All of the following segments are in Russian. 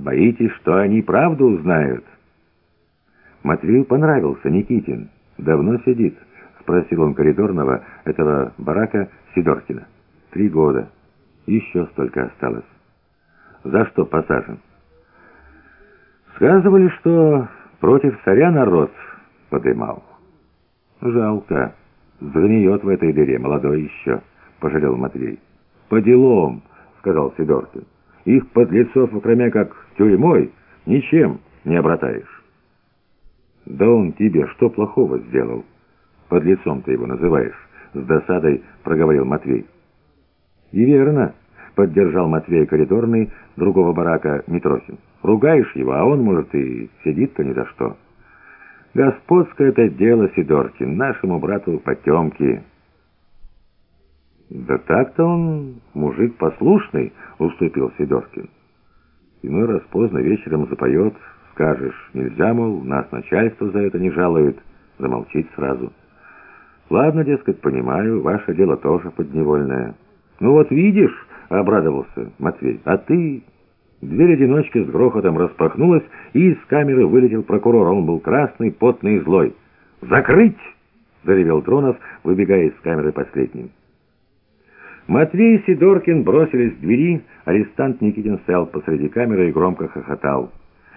Боитесь, что они правду узнают?» Матвею понравился Никитин. «Давно сидит?» — спросил он коридорного этого барака Сидоркина. «Три года. Еще столько осталось». «За что посажен?» «Сказывали, что против царя народ подымал». «Жалко. Сгниет в этой дыре, молодой еще», — пожалел Матвей. «По делам», — сказал Сидоркин. «Их подлецов, кроме как тюрьмой, ничем не обратаешь». «Да он тебе что плохого сделал?» «Под лицом ты его называешь», — с досадой проговорил Матвей. «И верно», — поддержал Матвей коридорный другого барака Митрохин. «Ругаешь его, а он, может, и сидит-то ни за что». «Господское это дело, Сидоркин, нашему брату потемки». «Да так-то он мужик послушный», — уступил Сидоркин. «Иной раз поздно вечером запоет, скажешь, нельзя, мол, нас начальство за это не жалует, замолчить сразу». «Ладно, дескать, понимаю, ваше дело тоже подневольное». «Ну вот видишь», — обрадовался Матвей, — «а ты...» Дверь одиночки с грохотом распахнулась, и из камеры вылетел прокурор. Он был красный, потный и злой. «Закрыть!» — заревел Тронов, выбегая из камеры последним. Матвей и Сидоркин бросились к двери, арестант Никитин стоял посреди камеры и громко хохотал.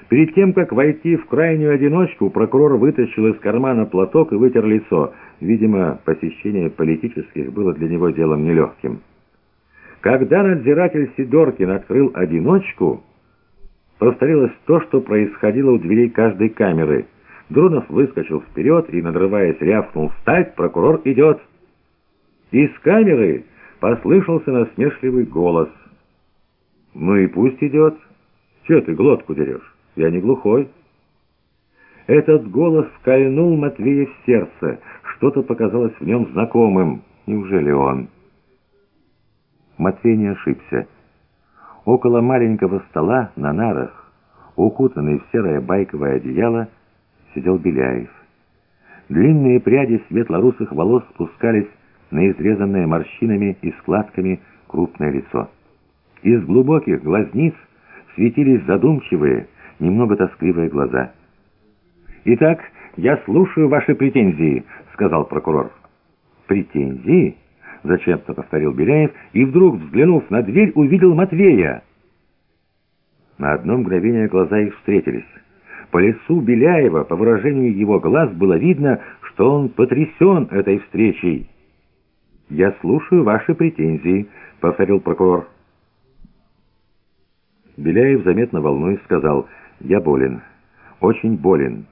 Перед тем, как войти в крайнюю одиночку, прокурор вытащил из кармана платок и вытер лицо. Видимо, посещение политических было для него делом нелегким. Когда надзиратель Сидоркин открыл одиночку, повторилось то, что происходило у дверей каждой камеры. Друнов выскочил вперед и, надрываясь, рявкнул «Встать! Прокурор идет!» Из камеры послышался насмешливый голос. «Ну и пусть идет. Че ты глотку дерешь? Я не глухой». Этот голос кольнул Матвея в сердце. Что-то показалось в нем знакомым. Неужели он? Матвей не ошибся. Около маленького стола на нарах, укутанный в серое байковое одеяло, сидел Беляев. Длинные пряди светлорусых волос спускались на изрезанное морщинами и складками крупное лицо. Из глубоких глазниц светились задумчивые, немного тоскливые глаза. «Итак, я слушаю ваши претензии», — сказал прокурор. «Претензии?» — зачем-то повторил Беляев, и вдруг, взглянув на дверь, увидел Матвея. На одно мгновение глаза их встретились. По лицу Беляева, по выражению его глаз, было видно, что он потрясен этой встречей. «Я слушаю ваши претензии», — повторил прокурор. Беляев, заметно волнуясь, сказал, «Я болен, очень болен.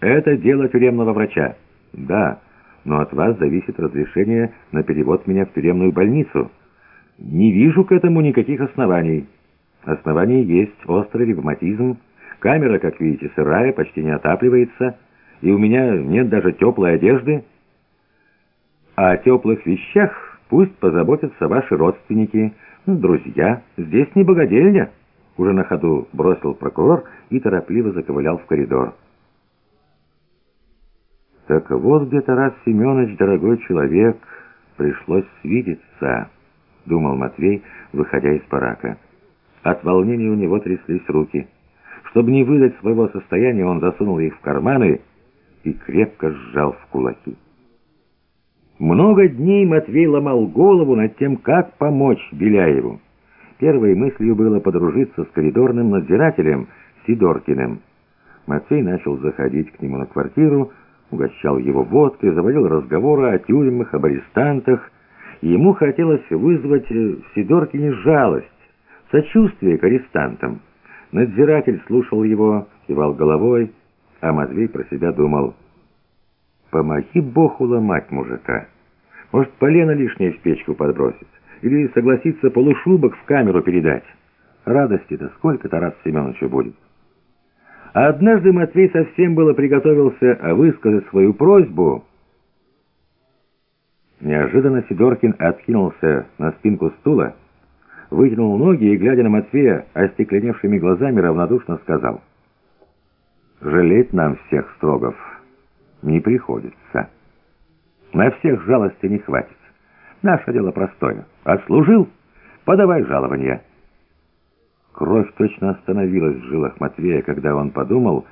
Это дело тюремного врача». «Да, но от вас зависит разрешение на перевод меня в тюремную больницу. Не вижу к этому никаких оснований». «Основания есть, острый ревматизм, камера, как видите, сырая, почти не отапливается, и у меня нет даже теплой одежды». О теплых вещах пусть позаботятся ваши родственники, друзья. Здесь не богадельня. Уже на ходу бросил прокурор и торопливо заковылял в коридор. Так вот где Тарас Семенович, дорогой человек, пришлось свидеться, думал Матвей, выходя из барака. От волнения у него тряслись руки. Чтобы не выдать своего состояния, он засунул их в карманы и крепко сжал в кулаки. Много дней Матвей ломал голову над тем, как помочь Беляеву. Первой мыслью было подружиться с коридорным надзирателем Сидоркиным. Матвей начал заходить к нему на квартиру, угощал его водкой, заводил разговоры о тюрьмах, об арестантах. Ему хотелось вызвать в Сидоркине жалость, сочувствие к арестантам. Надзиратель слушал его, кивал головой, а Матвей про себя думал — Помоги Бог уломать мужика. Может, полено лишнее в печку подбросить. Или согласиться полушубок в камеру передать. Радости-то сколько Тарас Семеновичу будет. А однажды Матвей совсем было приготовился высказать свою просьбу. Неожиданно Сидоркин откинулся на спинку стула, вытянул ноги и, глядя на Матвея, остекленевшими глазами равнодушно сказал. «Жалеть нам всех, Строгов» не приходится. На всех жалости не хватит. Наше дело простое. Отслужил — подавай жалование. Кровь точно остановилась в жилах Матвея, когда он подумал,